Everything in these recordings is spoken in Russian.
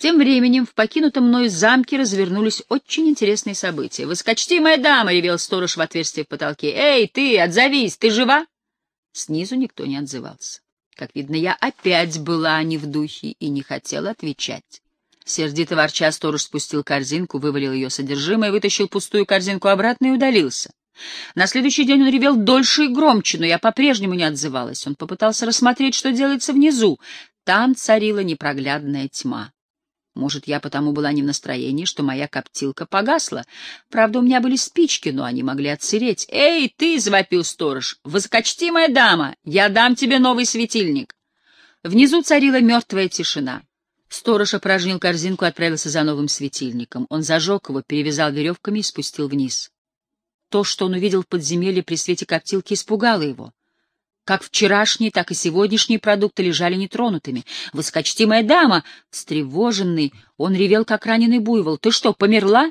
Тем временем в покинутом мною замке развернулись очень интересные события. «Воскочтимая дама!» — ревел сторож в отверстие в потолке. «Эй, ты, отзовись! Ты жива?» Снизу никто не отзывался. Как видно, я опять была не в духе и не хотела отвечать. Сердито ворча, сторож спустил корзинку, вывалил ее содержимое, вытащил пустую корзинку обратно и удалился. На следующий день он ревел дольше и громче, но я по-прежнему не отзывалась. Он попытался рассмотреть, что делается внизу. Там царила непроглядная тьма. Может, я потому была не в настроении, что моя коптилка погасла. Правда, у меня были спички, но они могли отсыреть. «Эй, ты!» — завопил сторож. «Высокочтимая дама! Я дам тебе новый светильник!» Внизу царила мертвая тишина. Сторож опорожнил корзинку и отправился за новым светильником. Он зажег его, перевязал веревками и спустил вниз. То, что он увидел в подземелье при свете коптилки, испугало его. Как вчерашние, так и сегодняшние продукты лежали нетронутыми. «Воскочтимая дама!» Встревоженный, он ревел, как раненый буйвол. «Ты что, померла?»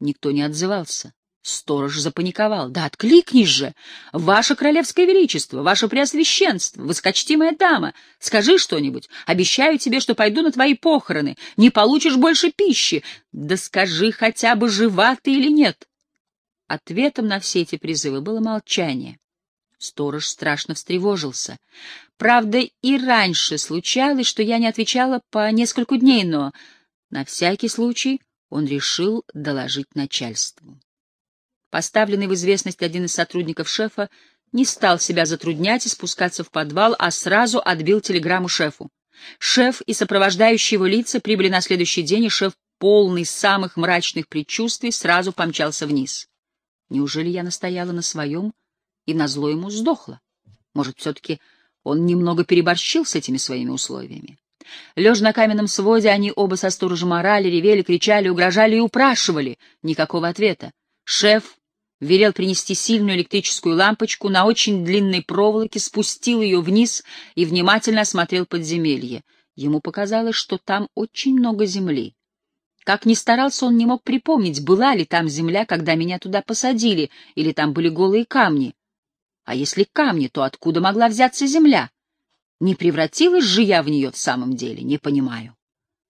Никто не отзывался. Сторож запаниковал. «Да откликнись же! Ваше королевское величество, ваше преосвященство, воскочтимая дама! Скажи что-нибудь. Обещаю тебе, что пойду на твои похороны. Не получишь больше пищи. Да скажи хотя бы, жива ты или нет!» Ответом на все эти призывы было молчание. Сторож страшно встревожился. Правда, и раньше случалось, что я не отвечала по нескольку дней, но на всякий случай он решил доложить начальству. Поставленный в известность один из сотрудников шефа не стал себя затруднять и спускаться в подвал, а сразу отбил телеграмму шефу. Шеф и сопровождающие его лица прибыли на следующий день, и шеф, полный самых мрачных предчувствий, сразу помчался вниз. Неужели я настояла на своем? И назло ему сдохла. Может, все-таки он немного переборщил с этими своими условиями. Лежа на каменном своде, они оба со сторожем орали, ревели, кричали, угрожали и упрашивали. Никакого ответа. Шеф велел принести сильную электрическую лампочку, на очень длинной проволоке спустил ее вниз и внимательно осмотрел подземелье. Ему показалось, что там очень много земли. Как ни старался, он не мог припомнить, была ли там земля, когда меня туда посадили, или там были голые камни. А если камни, то откуда могла взяться земля? Не превратилась же я в нее в самом деле, не понимаю.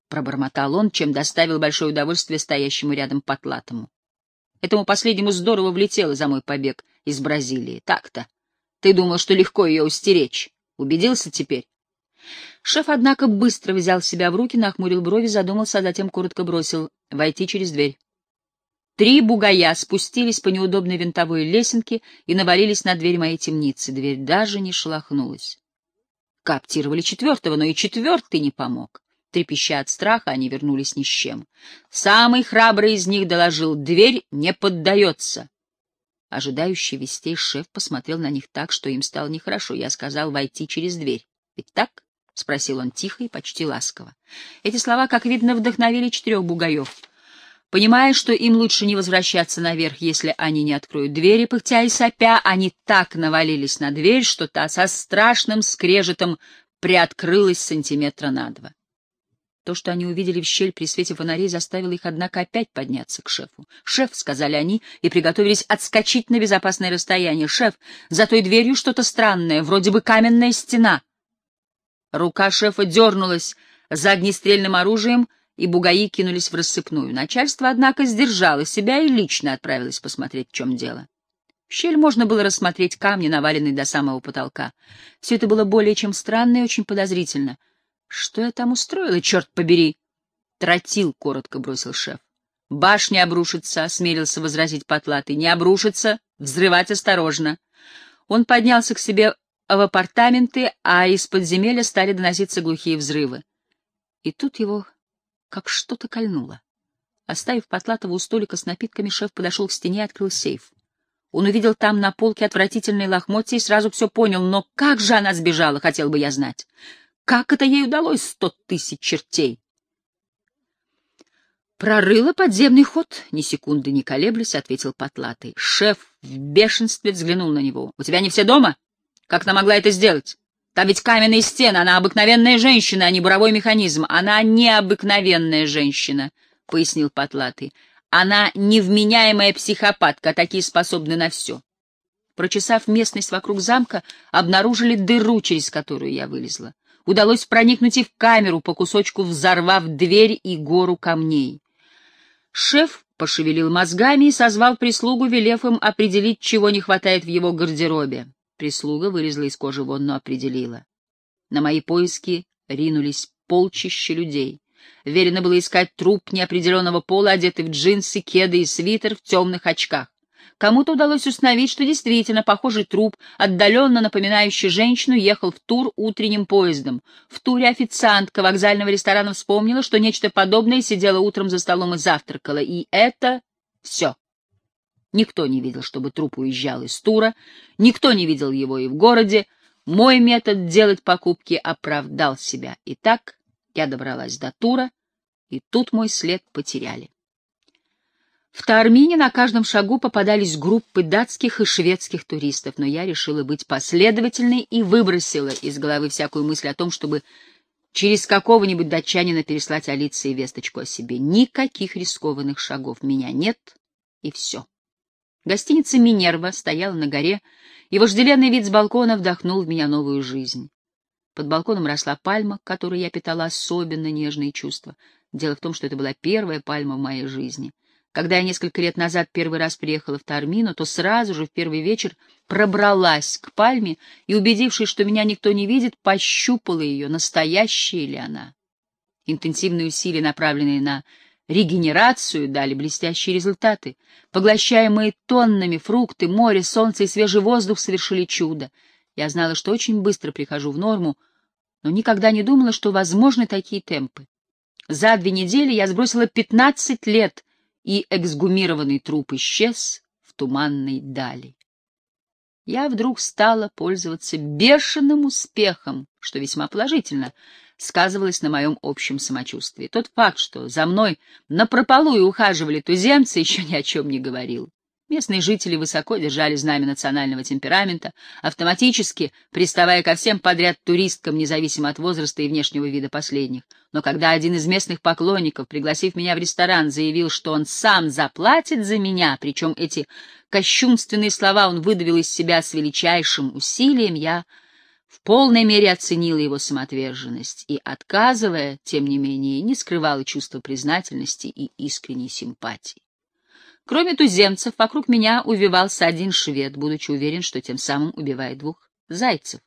Пробормотал он, чем доставил большое удовольствие стоящему рядом потлатому. Этому последнему здорово влетело за мой побег из Бразилии. Так-то. Ты думал, что легко ее устеречь. Убедился теперь? Шеф, однако, быстро взял себя в руки, нахмурил брови, задумался, а затем коротко бросил «войти через дверь». Три бугая спустились по неудобной винтовой лесенке и навалились на дверь моей темницы. Дверь даже не шелохнулась. Кооптировали четвертого, но и четвертый не помог. Трепеща от страха, они вернулись ни с чем. Самый храбрый из них доложил, дверь не поддается. Ожидающий вестей шеф посмотрел на них так, что им стало нехорошо. Я сказал войти через дверь. Ведь так? — спросил он тихо и почти ласково. Эти слова, как видно, вдохновили четырех бугаев — Понимая, что им лучше не возвращаться наверх, если они не откроют двери, пыхтя и сопя, они так навалились на дверь, что та со страшным скрежетом приоткрылась сантиметра на два. То, что они увидели в щель при свете фонарей, заставило их, однако, опять подняться к шефу. «Шеф», — сказали они, и приготовились отскочить на безопасное расстояние. «Шеф, за той дверью что-то странное, вроде бы каменная стена». Рука шефа дернулась за огнестрельным оружием — и бугаи кинулись в рассыпную. Начальство, однако, сдержало себя и лично отправилось посмотреть, в чем дело. В щель можно было рассмотреть камни, наваленные до самого потолка. Все это было более чем странно и очень подозрительно. «Что я там устроила, черт побери?» «Тротил», — коротко бросил шеф. «Башня обрушится», — осмелился возразить потлатый. «Не обрушится, взрывать осторожно». Он поднялся к себе в апартаменты, а из подземелья стали доноситься глухие взрывы. И тут его как что-то кольнуло. Оставив Потлатова у столика с напитками, шеф подошел к стене и открыл сейф. Он увидел там на полке отвратительные лохмотья и сразу все понял. Но как же она сбежала, хотел бы я знать. Как это ей удалось, сто тысяч чертей? «Прорыла подземный ход», — ни секунды не колеблясь, — ответил Потлатый. Шеф в бешенстве взглянул на него. «У тебя не все дома? Как она могла это сделать?» Там ведь каменные стены, она обыкновенная женщина, а не буровой механизм. Она необыкновенная женщина, — пояснил Потлатый. Она невменяемая психопатка, а такие способны на все. Прочесав местность вокруг замка, обнаружили дыру, через которую я вылезла. удалось проникнуть и в камеру, по кусочку взорвав дверь и гору камней. Шеф пошевелил мозгами и созвал прислугу, велев им определить, чего не хватает в его гардеробе. Прислуга вырезала из кожи вон, но определила. На мои поиски ринулись полчища людей. Верено было искать труп неопределенного пола, одетый в джинсы, кеды и свитер в темных очках. Кому-то удалось установить, что действительно похожий труп, отдаленно напоминающий женщину, ехал в тур утренним поездом. В туре официантка вокзального ресторана вспомнила, что нечто подобное сидела утром за столом и завтракала. И это все. Никто не видел, чтобы труп уезжал из тура, никто не видел его и в городе. Мой метод делать покупки оправдал себя. Итак, я добралась до тура, и тут мой след потеряли. В Таармине на каждом шагу попадались группы датских и шведских туристов, но я решила быть последовательной и выбросила из головы всякую мысль о том, чтобы через какого-нибудь датчанина переслать Алиции весточку о себе. Никаких рискованных шагов. Меня нет, и все. Гостиница «Минерва» стояла на горе, и вожделенный вид с балкона вдохнул в меня новую жизнь. Под балконом росла пальма, к которой я питала особенно нежные чувства. Дело в том, что это была первая пальма в моей жизни — когда я несколько лет назад первый раз приехала в Тармину, то сразу же в первый вечер пробралась к пальме и, убедившись, что меня никто не видит, пощупала ее, настоящая ли она. Интенсивные усилия, направленные на регенерацию, дали блестящие результаты. Поглощаемые тоннами фрукты, море, солнце и свежий воздух совершили чудо. Я знала, что очень быстро прихожу в норму, но никогда не думала, что возможны такие темпы. За две недели я сбросила 15 лет — и эксгумированный труп исчез в туманной дали. Я вдруг стала пользоваться бешеным успехом, что весьма положительно сказывалось на моем общем самочувствии. Тот факт, что за мной напропалую ухаживали туземцы, еще ни о чем не говорил. Местные жители высоко держали знамя национального темперамента, автоматически приставая ко всем подряд туристкам, независимо от возраста и внешнего вида последних. Но когда один из местных поклонников, пригласив меня в ресторан, заявил, что он сам заплатит за меня, причем эти кощунственные слова он выдавил из себя с величайшим усилием, я в полной мере оценила его самоотверженность и, отказывая, тем не менее, не скрывала чувства признательности и искренней симпатии. Кроме туземцев, вокруг меня увивался один швед, будучи уверен, что тем самым убивает двух зайцев.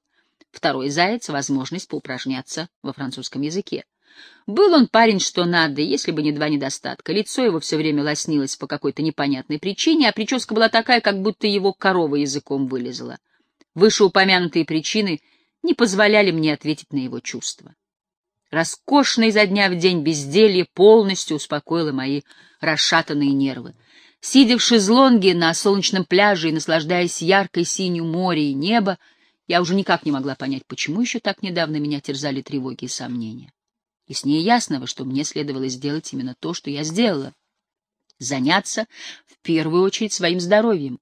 Второй заяц — возможность поупражняться во французском языке. Был он парень что надо, если бы не два недостатка. Лицо его все время лоснилось по какой-то непонятной причине, а прическа была такая, как будто его корова языком вылезла. Вышеупомянутые причины не позволяли мне ответить на его чувства. Роскошное изо дня в день безделье полностью успокоило мои расшатанные нервы. Сидя в шезлонге на солнечном пляже и наслаждаясь яркой синью море и небо, я уже никак не могла понять, почему еще так недавно меня терзали тревоги и сомнения. И с ней ясного, что мне следовало сделать именно то, что я сделала. Заняться в первую очередь своим здоровьем.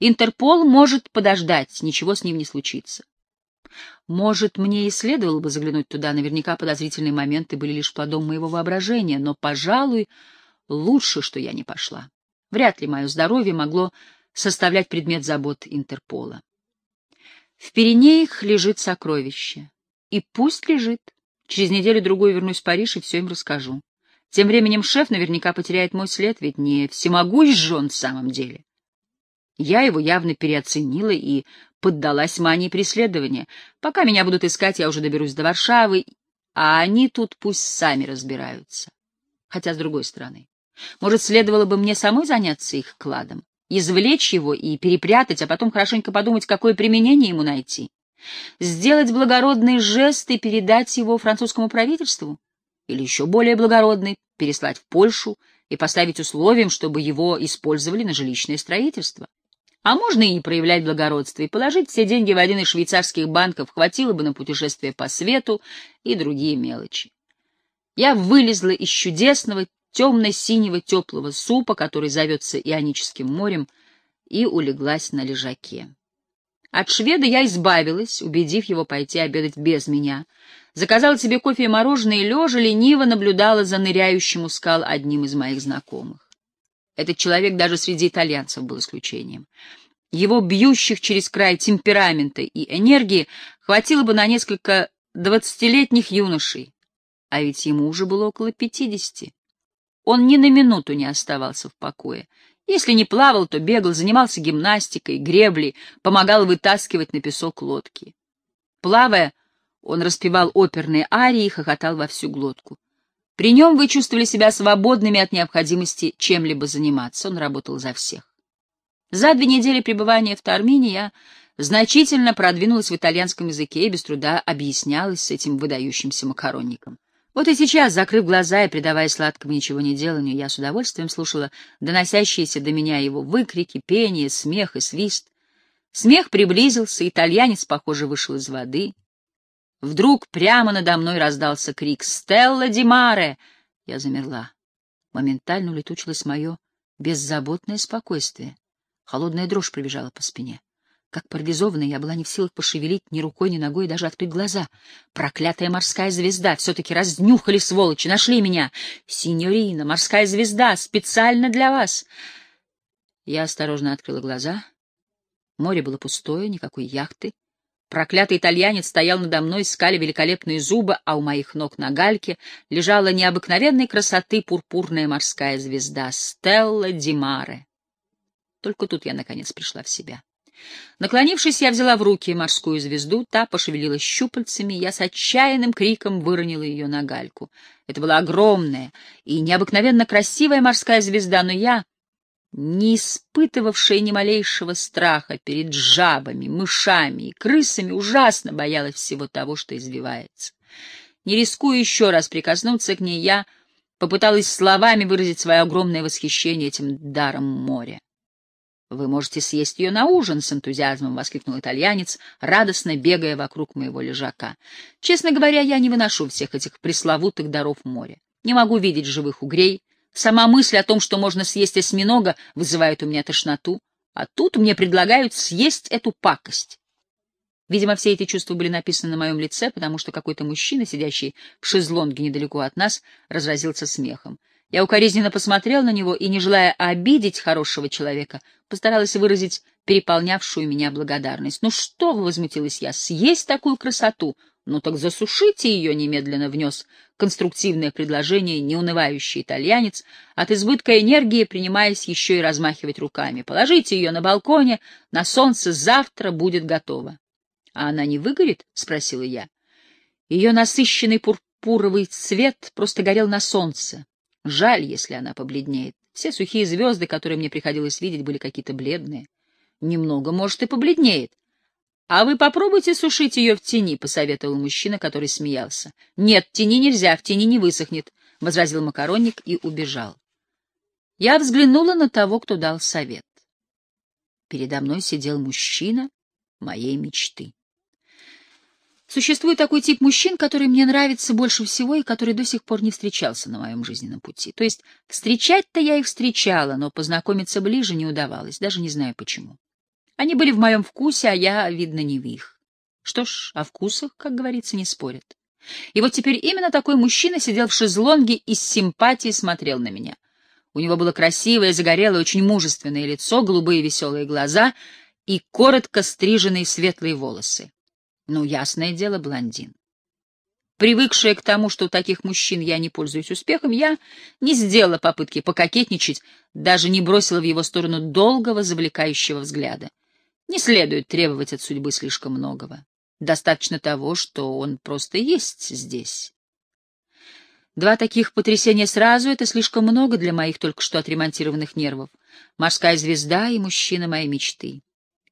Интерпол может подождать, ничего с ним не случится. Может, мне и следовало бы заглянуть туда, наверняка подозрительные моменты были лишь плодом моего воображения, но, пожалуй, лучше, что я не пошла. Вряд ли мое здоровье могло составлять предмет забот Интерпола. В Пиренеях лежит сокровище. И пусть лежит. Через неделю-другую вернусь в Париж и все им расскажу. Тем временем шеф наверняка потеряет мой след, ведь не всемогущ же он в самом деле. Я его явно переоценила и поддалась мании преследования. Пока меня будут искать, я уже доберусь до Варшавы, а они тут пусть сами разбираются. Хотя, с другой стороны, может, следовало бы мне самой заняться их кладом, извлечь его и перепрятать, а потом хорошенько подумать, какое применение ему найти. Сделать благородный жест и передать его французскому правительству? Или еще более благородный, переслать в Польшу и поставить условием, чтобы его использовали на жилищное строительство? А можно и не проявлять благородство, и положить все деньги в один из швейцарских банков хватило бы на путешествие по свету и другие мелочи. Я вылезла из чудесного темно-синего теплого супа, который зовется Ионическим морем, и улеглась на лежаке. От шведа я избавилась, убедив его пойти обедать без меня. Заказала себе кофе и мороженое, и лежа лениво наблюдала за ныряющим у скал одним из моих знакомых. Этот человек даже среди итальянцев был исключением. Его бьющих через край темперамента и энергии хватило бы на несколько двадцатилетних юношей, а ведь ему уже было около пятидесяти. Он ни на минуту не оставался в покое. Если не плавал, то бегал, занимался гимнастикой, греблей, помогал вытаскивать на песок лодки. Плавая, он распевал оперные арии и хохотал во всю глотку. При нем вы чувствовали себя свободными от необходимости чем-либо заниматься. Он работал за всех. За две недели пребывания в Тармине я значительно продвинулась в итальянском языке и без труда объяснялась с этим выдающимся макаронником. Вот и сейчас, закрыв глаза и предавая сладкому ничего не деланию, я с удовольствием слушала доносящиеся до меня его выкрики, пение, смех и свист. Смех приблизился, итальянец, похоже, вышел из воды. Вдруг прямо надо мной раздался крик «Стелла Димаре!» Я замерла. Моментально улетучилось мое беззаботное спокойствие. Холодная дрожь пробежала по спине. Как парализованная, я была не в силах пошевелить ни рукой, ни ногой, даже открыть глаза. Проклятая морская звезда! Все-таки разнюхали, сволочи, нашли меня! Синьорина, морская звезда, специально для вас! Я осторожно открыла глаза. Море было пустое, никакой яхты. Проклятый итальянец стоял надо мной, скали великолепные зубы, а у моих ног на гальке лежала необыкновенной красоты пурпурная морская звезда Стелла Димаре. Только тут я, наконец, пришла в себя. Наклонившись, я взяла в руки морскую звезду, та пошевелилась щупальцами, я с отчаянным криком выронила ее на гальку. Это была огромная и необыкновенно красивая морская звезда, но я, не испытывавшая ни малейшего страха перед жабами, мышами и крысами, ужасно боялась всего того, что извивается. Не рискуя еще раз прикоснуться к ней, я попыталась словами выразить свое огромное восхищение этим даром моря. «Вы можете съесть ее на ужин!» — с энтузиазмом воскликнул итальянец, радостно бегая вокруг моего лежака. «Честно говоря, я не выношу всех этих пресловутых даров моря. Не могу видеть живых угрей. Сама мысль о том, что можно съесть осьминога, вызывает у меня тошноту. А тут мне предлагают съесть эту пакость. Видимо, все эти чувства были написаны на моем лице, потому что какой-то мужчина, сидящий в шезлонге недалеко от нас, разразился смехом. Я укоризненно посмотрел на него и, не желая обидеть хорошего человека, постаралась выразить переполнявшую меня благодарность. «Ну что возмутилась я, — съесть такую красоту? Ну так засушите ее!» — немедленно внес конструктивное предложение неунывающий итальянец, от избытка энергии принимаясь еще и размахивать руками. «Положите ее на балконе, на солнце завтра будет готово». «А она не выгорит?» — спросила я. Ее насыщенный пурпуровый цвет просто горел на солнце. Жаль, если она побледнеет. Все сухие звезды, которые мне приходилось видеть, были какие-то бледные. Немного, может, и побледнеет. — А вы попробуйте сушить ее в тени, — посоветовал мужчина, который смеялся. — Нет, тени нельзя, в тени не высохнет, — возразил макаронник и убежал. Я взглянула на того, кто дал совет. Передо мной сидел мужчина моей мечты. Существует такой тип мужчин, который мне нравится больше всего и который до сих пор не встречался на моем жизненном пути. То есть встречать-то я их встречала, но познакомиться ближе не удавалось, даже не знаю почему. Они были в моем вкусе, а я, видно, не в их. Что ж, о вкусах, как говорится, не спорят. И вот теперь именно такой мужчина сидел в шезлонге и с симпатией смотрел на меня. У него было красивое, загорелое, очень мужественное лицо, голубые веселые глаза и коротко стриженные светлые волосы. Ну, ясное дело, блондин. Привыкшая к тому, что у таких мужчин я не пользуюсь успехом, я не сделала попытки пококетничать, даже не бросила в его сторону долгого, завлекающего взгляда. Не следует требовать от судьбы слишком многого. Достаточно того, что он просто есть здесь. Два таких потрясения сразу — это слишком много для моих только что отремонтированных нервов. Морская звезда и мужчина моей мечты.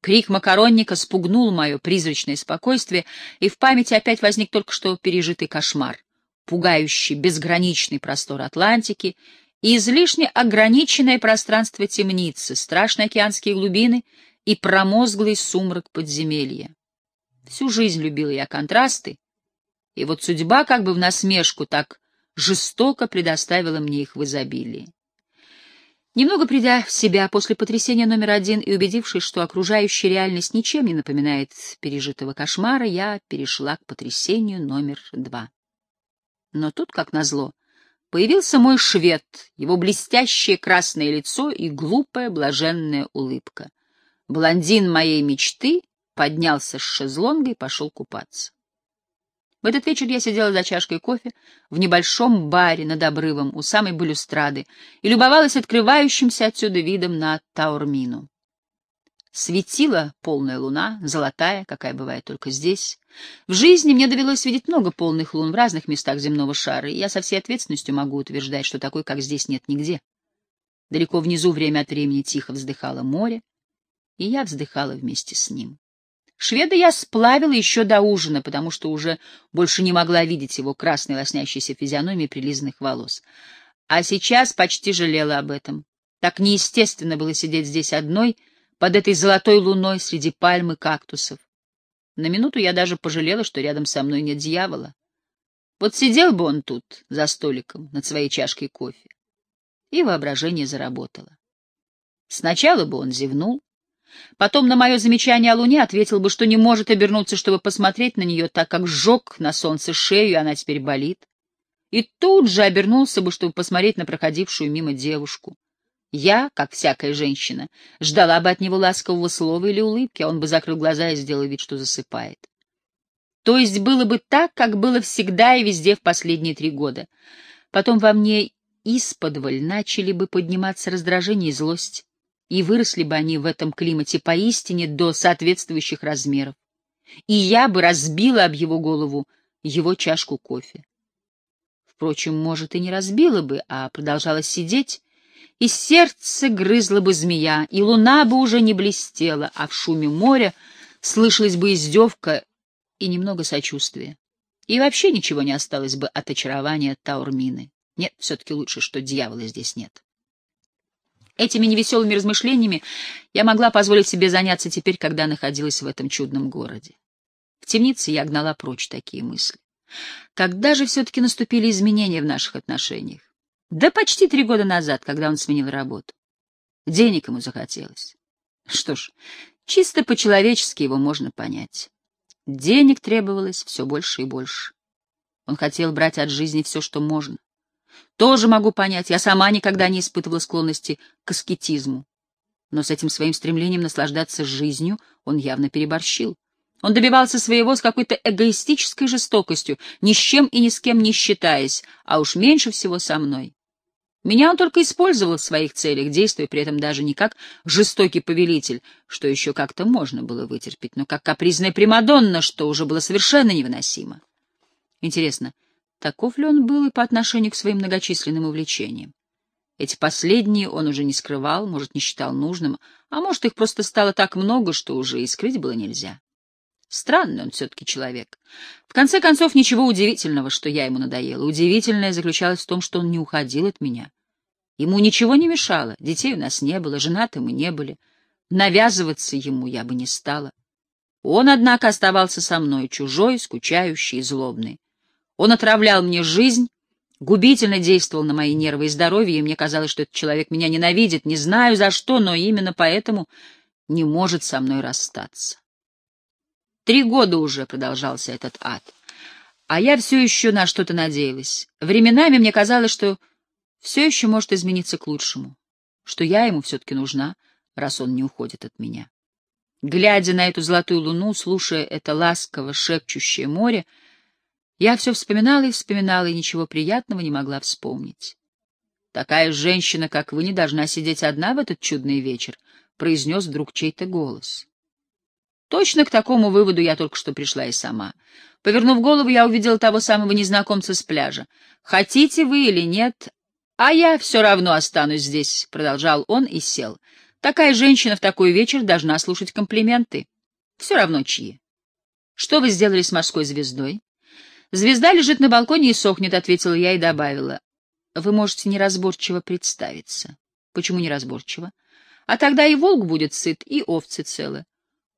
Крик макаронника спугнул мое призрачное спокойствие, и в памяти опять возник только что пережитый кошмар, пугающий безграничный простор Атлантики и излишне ограниченное пространство темницы, страшные океанские глубины и промозглый сумрак подземелья. Всю жизнь любила я контрасты, и вот судьба как бы в насмешку так жестоко предоставила мне их в изобилии. Немного придя в себя после потрясения номер один и убедившись, что окружающая реальность ничем не напоминает пережитого кошмара, я перешла к потрясению номер два. Но тут, как назло, появился мой швед, его блестящее красное лицо и глупая блаженная улыбка. Блондин моей мечты поднялся с шезлонга и пошел купаться. В этот вечер я сидела за чашкой кофе в небольшом баре над обрывом у самой балюстрады и любовалась открывающимся отсюда видом на Таурмину. Светила полная луна, золотая, какая бывает только здесь. В жизни мне довелось видеть много полных лун в разных местах земного шара, и я со всей ответственностью могу утверждать, что такой, как здесь, нет нигде. Далеко внизу время от времени тихо вздыхало море, и я вздыхала вместе с ним. Шведа я сплавила еще до ужина, потому что уже больше не могла видеть его красной лоснящейся физиономии прилизанных волос. А сейчас почти жалела об этом. Так неестественно было сидеть здесь одной, под этой золотой луной среди пальм и кактусов. На минуту я даже пожалела, что рядом со мной нет дьявола. Вот сидел бы он тут, за столиком, над своей чашкой кофе. И воображение заработало. Сначала бы он зевнул, Потом на мое замечание о Луне ответил бы, что не может обернуться, чтобы посмотреть на нее, так как сжег на солнце шею, и она теперь болит. И тут же обернулся бы, чтобы посмотреть на проходившую мимо девушку. Я, как всякая женщина, ждала бы от него ласкового слова или улыбки, а он бы закрыл глаза и сделал вид, что засыпает. То есть было бы так, как было всегда и везде в последние три года. Потом во мне исподволь начали бы подниматься раздражение и злость и выросли бы они в этом климате поистине до соответствующих размеров. И я бы разбила об его голову его чашку кофе. Впрочем, может, и не разбила бы, а продолжала сидеть, и сердце грызла бы змея, и луна бы уже не блестела, а в шуме моря слышалась бы издевка и немного сочувствия. И вообще ничего не осталось бы от очарования Таурмины. Нет, все-таки лучше, что дьявола здесь нет. Этими невеселыми размышлениями я могла позволить себе заняться теперь, когда находилась в этом чудном городе. В темнице я гнала прочь такие мысли. Когда же все-таки наступили изменения в наших отношениях? Да почти три года назад, когда он сменил работу. Денег ему захотелось. Что ж, чисто по-человечески его можно понять. Денег требовалось все больше и больше. Он хотел брать от жизни все, что можно. Тоже могу понять, я сама никогда не испытывала склонности к аскетизму. Но с этим своим стремлением наслаждаться жизнью он явно переборщил. Он добивался своего с какой-то эгоистической жестокостью, ни с чем и ни с кем не считаясь, а уж меньше всего со мной. Меня он только использовал в своих целях, действуя при этом даже не как жестокий повелитель, что еще как-то можно было вытерпеть, но как капризная Примадонна, что уже было совершенно невыносимо. Интересно, Таков ли он был и по отношению к своим многочисленным увлечениям? Эти последние он уже не скрывал, может, не считал нужным, а может, их просто стало так много, что уже и скрыть было нельзя. Странный он все-таки человек. В конце концов, ничего удивительного, что я ему надоела. Удивительное заключалось в том, что он не уходил от меня. Ему ничего не мешало, детей у нас не было, женаты мы не были. Навязываться ему я бы не стала. Он, однако, оставался со мной, чужой, скучающий, злобный. Он отравлял мне жизнь, губительно действовал на мои нервы и здоровье, и мне казалось, что этот человек меня ненавидит, не знаю за что, но именно поэтому не может со мной расстаться. Три года уже продолжался этот ад, а я все еще на что-то надеялась. Временами мне казалось, что все еще может измениться к лучшему, что я ему все-таки нужна, раз он не уходит от меня. Глядя на эту золотую луну, слушая это ласково шепчущее море, я все вспоминала и вспоминала, и ничего приятного не могла вспомнить. «Такая женщина, как вы, не должна сидеть одна в этот чудный вечер», — произнес вдруг чей-то голос. Точно к такому выводу я только что пришла и сама. Повернув голову, я увидела того самого незнакомца с пляжа. «Хотите вы или нет, а я все равно останусь здесь», — продолжал он и сел. «Такая женщина в такой вечер должна слушать комплименты. Все равно чьи. Что вы сделали с морской звездой?» «Звезда лежит на балконе и сохнет», — ответила я и добавила. «Вы можете неразборчиво представиться». «Почему неразборчиво?» «А тогда и волк будет сыт, и овцы целы.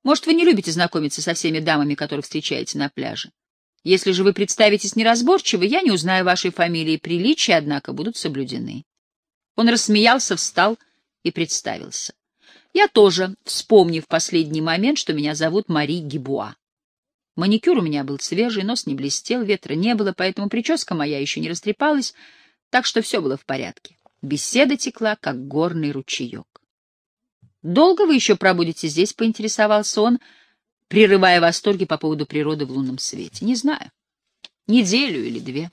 Может, вы не любите знакомиться со всеми дамами, которых встречаете на пляже? Если же вы представитесь неразборчиво, я не узнаю вашей фамилии, приличия, однако, будут соблюдены». Он рассмеялся, встал и представился. Я тоже, вспомнив последний момент, что меня зовут Мари Гибуа. Маникюр у меня был свежий, нос не блестел, ветра не было, поэтому прическа моя еще не растрепалась, так что все было в порядке. Беседа текла, как горный ручеек. «Долго вы еще пробудете здесь?» — поинтересовался он, прерывая восторги по поводу природы в лунном свете. «Не знаю. Неделю или две.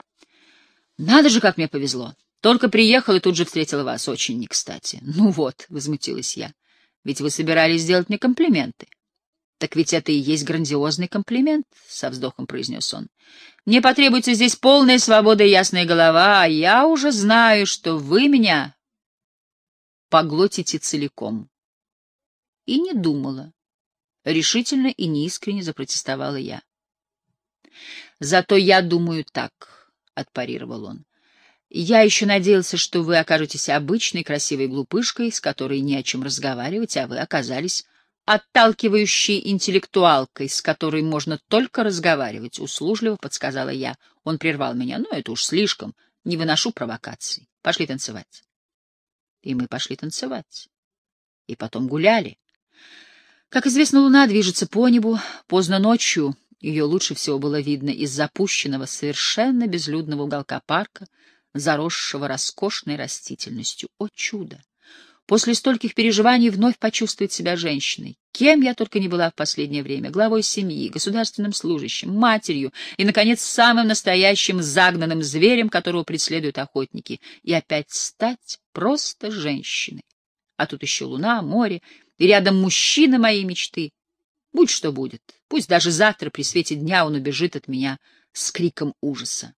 Надо же, как мне повезло. Только приехал и тут же встретил вас. Очень не кстати. Ну вот, — возмутилась я, — ведь вы собирались сделать мне комплименты. Так ведь это и есть грандиозный комплимент, — со вздохом произнес он. Мне потребуется здесь полная свобода и ясная голова, а я уже знаю, что вы меня поглотите целиком. И не думала. Решительно и неискренне запротестовала я. Зато я думаю так, — отпарировал он. Я еще надеялся, что вы окажетесь обычной красивой глупышкой, с которой не о чем разговаривать, а вы оказались отталкивающей интеллектуалкой, с которой можно только разговаривать, — услужливо подсказала я. Он прервал меня. Ну, это уж слишком. Не выношу провокаций. Пошли танцевать. И мы пошли танцевать. И потом гуляли. Как известно, луна движется по небу. Поздно ночью ее лучше всего было видно из запущенного, совершенно безлюдного уголка парка, заросшего роскошной растительностью. О чудо! После стольких переживаний вновь почувствовать себя женщиной. Кем я только не была в последнее время. Главой семьи, государственным служащим, матерью и, наконец, самым настоящим загнанным зверем, которого преследуют охотники. И опять стать просто женщиной. А тут еще луна, море и рядом мужчина моей мечты. Будь что будет, пусть даже завтра при свете дня он убежит от меня с криком ужаса.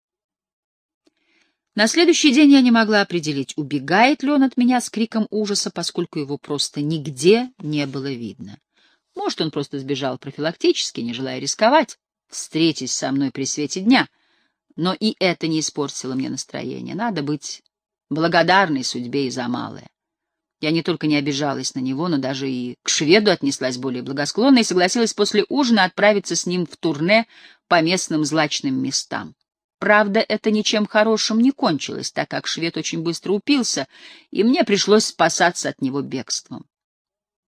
На следующий день я не могла определить, убегает ли он от меня с криком ужаса, поскольку его просто нигде не было видно. Может, он просто сбежал профилактически, не желая рисковать, встретясь со мной при свете дня. Но и это не испортило мне настроение. Надо быть благодарной судьбе и за малое. Я не только не обижалась на него, но даже и к шведу отнеслась более благосклонно и согласилась после ужина отправиться с ним в турне по местным злачным местам. Правда, это ничем хорошим не кончилось, так как швед очень быстро упился, и мне пришлось спасаться от него бегством.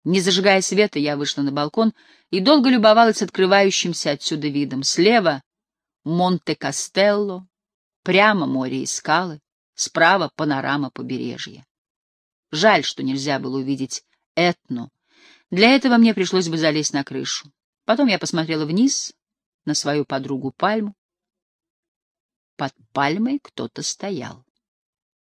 Не зажигая света, я вышла на балкон и долго любовалась открывающимся отсюда видом. Слева — Монте-Кастелло, прямо море и скалы, справа — панорама побережья. Жаль, что нельзя было увидеть Этну. Для этого мне пришлось бы залезть на крышу. Потом я посмотрела вниз на свою подругу Пальму. Под пальмой кто-то стоял.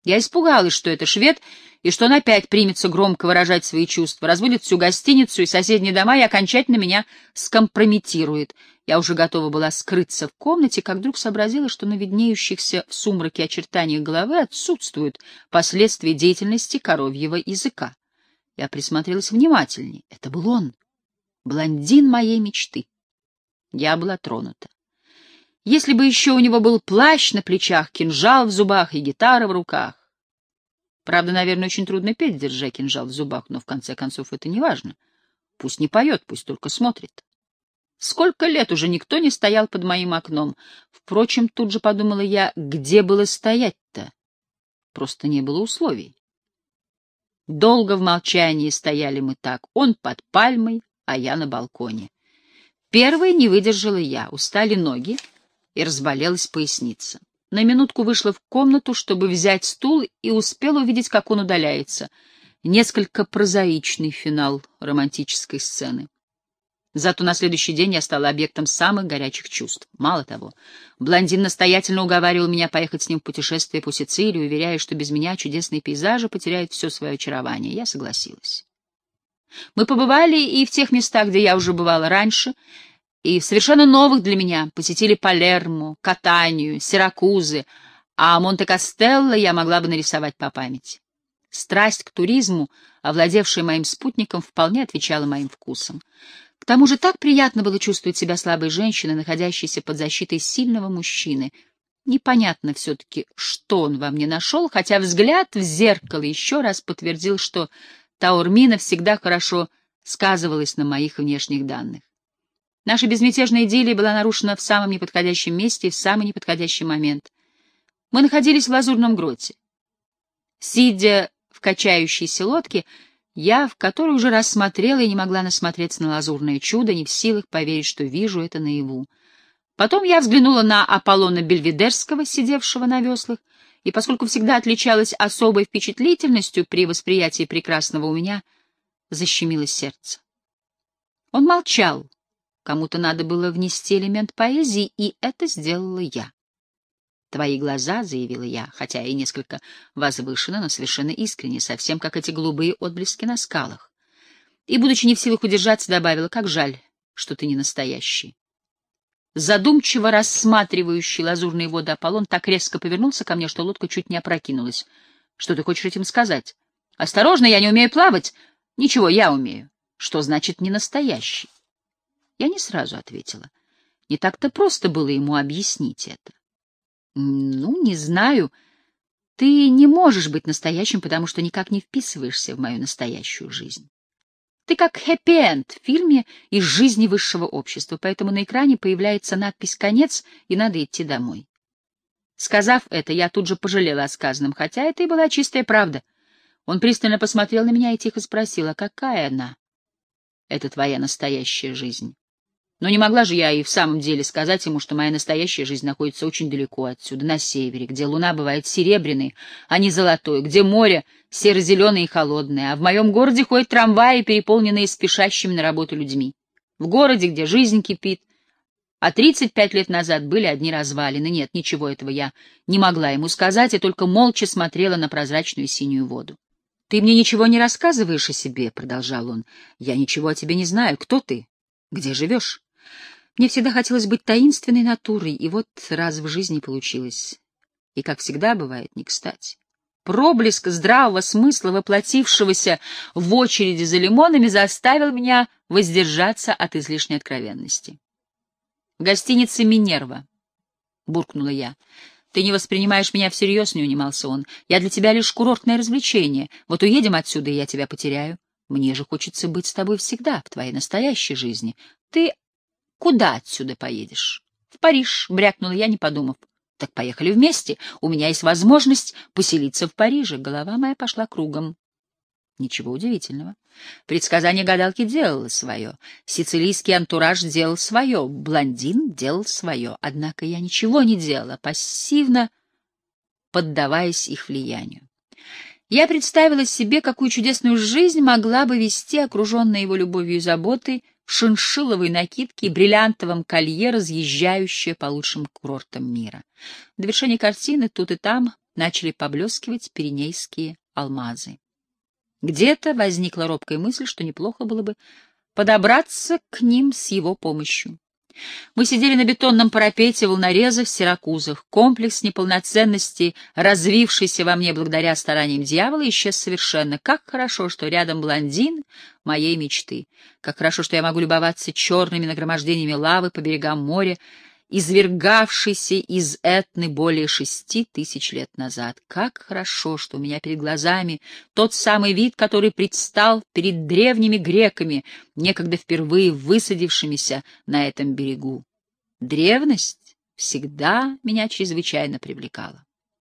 Я испугалась, что это швед, и что он опять примется громко выражать свои чувства, разводит всю гостиницу и соседние дома и окончательно меня скомпрометирует. Я уже готова была скрыться в комнате, как вдруг сообразила, что на виднеющихся в сумраке очертаниях головы отсутствуют последствия деятельности коровьего языка. Я присмотрелась внимательнее. Это был он, блондин моей мечты. Я была тронута. Если бы еще у него был плащ на плечах, кинжал в зубах и гитара в руках. Правда, наверное, очень трудно петь, держа кинжал в зубах, но в конце концов это не важно. Пусть не поет, пусть только смотрит. Сколько лет уже никто не стоял под моим окном. Впрочем, тут же подумала я, где было стоять-то? Просто не было условий. Долго в молчании стояли мы так, он под пальмой, а я на балконе. Первой не выдержала я, устали ноги, и разболелась поясница. На минутку вышла в комнату, чтобы взять стул, и успела увидеть, как он удаляется. Несколько прозаичный финал романтической сцены. Зато на следующий день я стала объектом самых горячих чувств. Мало того, блондин настоятельно уговаривал меня поехать с ним в путешествие по Сицилии, уверяя, что без меня чудесные пейзажи потеряют все свое очарование. Я согласилась. Мы побывали и в тех местах, где я уже бывала раньше, и совершенно новых для меня посетили Палермо, Катанию, Сиракузы, а Монте-Кастелло я могла бы нарисовать по памяти. Страсть к туризму, овладевшая моим спутником, вполне отвечала моим вкусам. К тому же так приятно было чувствовать себя слабой женщиной, находящейся под защитой сильного мужчины. Непонятно все-таки, что он во мне нашел, хотя взгляд в зеркало еще раз подтвердил, что Таурмина всегда хорошо сказывалась на моих внешних данных. Наша безмятежная идиллия была нарушена в самом неподходящем месте и в самый неподходящий момент. Мы находились в лазурном гроте. Сидя в качающейся лодке, я в которой уже раз смотрела и не могла насмотреться на лазурное чудо, не в силах поверить, что вижу это наяву. Потом я взглянула на Аполлона Бельведерского, сидевшего на веслах, и поскольку всегда отличалась особой впечатлительностью при восприятии прекрасного у меня, защемило сердце. Он молчал, Кому-то надо было внести элемент поэзии, и это сделала я. Твои глаза, — заявила я, хотя и несколько возвышенно, но совершенно искренне, совсем как эти голубые отблески на скалах. И, будучи не в силах удержаться, добавила, как жаль, что ты не настоящий. Задумчиво рассматривающий лазурные воды Аполлон так резко повернулся ко мне, что лодка чуть не опрокинулась. Что ты хочешь этим сказать? Осторожно, я не умею плавать. Ничего, я умею. Что значит не настоящий? Я не сразу ответила. Не так-то просто было ему объяснить это. Ну, не знаю. Ты не можешь быть настоящим, потому что никак не вписываешься в мою настоящую жизнь. Ты как хэппи-энд в фильме из жизни высшего общества, поэтому на экране появляется надпись «Конец», и надо идти домой. Сказав это, я тут же пожалела о сказанном, хотя это и была чистая правда. Он пристально посмотрел на меня и тихо спросил, а какая она? Это твоя настоящая жизнь. Но не могла же я и в самом деле сказать ему, что моя настоящая жизнь находится очень далеко отсюда, на севере, где луна бывает серебряной, а не золотой, где море серо-зеленое и холодное, а в моем городе ходят трамваи, переполненные спешащими на работу людьми. В городе, где жизнь кипит, а 35 лет назад были одни развалины. Нет, ничего этого я не могла ему сказать, и только молча смотрела на прозрачную синюю воду. «Ты мне ничего не рассказываешь о себе», — продолжал он. «Я ничего о тебе не знаю. Кто ты? Где живешь?» Мне всегда хотелось быть таинственной натурой, и вот раз в жизни получилось. И, как всегда бывает, не кстати. Проблеск здравого смысла, воплотившегося в очереди за лимонами, заставил меня воздержаться от излишней откровенности. — В гостинице «Минерва», — буркнула я. — Ты не воспринимаешь меня всерьез, — не унимался он. — Я для тебя лишь курортное развлечение. Вот уедем отсюда, и я тебя потеряю. Мне же хочется быть с тобой всегда, в твоей настоящей жизни. Ты Куда отсюда поедешь? В Париж, брякнула я, не подумав. Так поехали вместе. У меня есть возможность поселиться в Париже. Голова моя пошла кругом. Ничего удивительного. Предсказание гадалки делало свое. Сицилийский антураж делал свое. Блондин делал свое. Однако я ничего не делала, пассивно поддаваясь их влиянию. Я представила себе, какую чудесную жизнь могла бы вести, окруженная его любовью и заботой, в шиншилловой накидке и бриллиантовом колье, разъезжающая по лучшим курортам мира. В довершении картины тут и там начали поблескивать пиренейские алмазы. Где-то возникла робкая мысль, что неплохо было бы подобраться к ним с его помощью. Мы сидели на бетонном парапете волнореза в Сиракузах. Комплекс неполноценности, развившийся во мне благодаря стараниям дьявола, исчез совершенно. Как хорошо, что рядом блондин моей мечты. Как хорошо, что я могу любоваться черными нагромождениями лавы по берегам моря, извергавшийся из Этны более шести тысяч лет назад. Как хорошо, что у меня перед глазами тот самый вид, который предстал перед древними греками, некогда впервые высадившимися на этом берегу. Древность всегда меня чрезвычайно привлекала.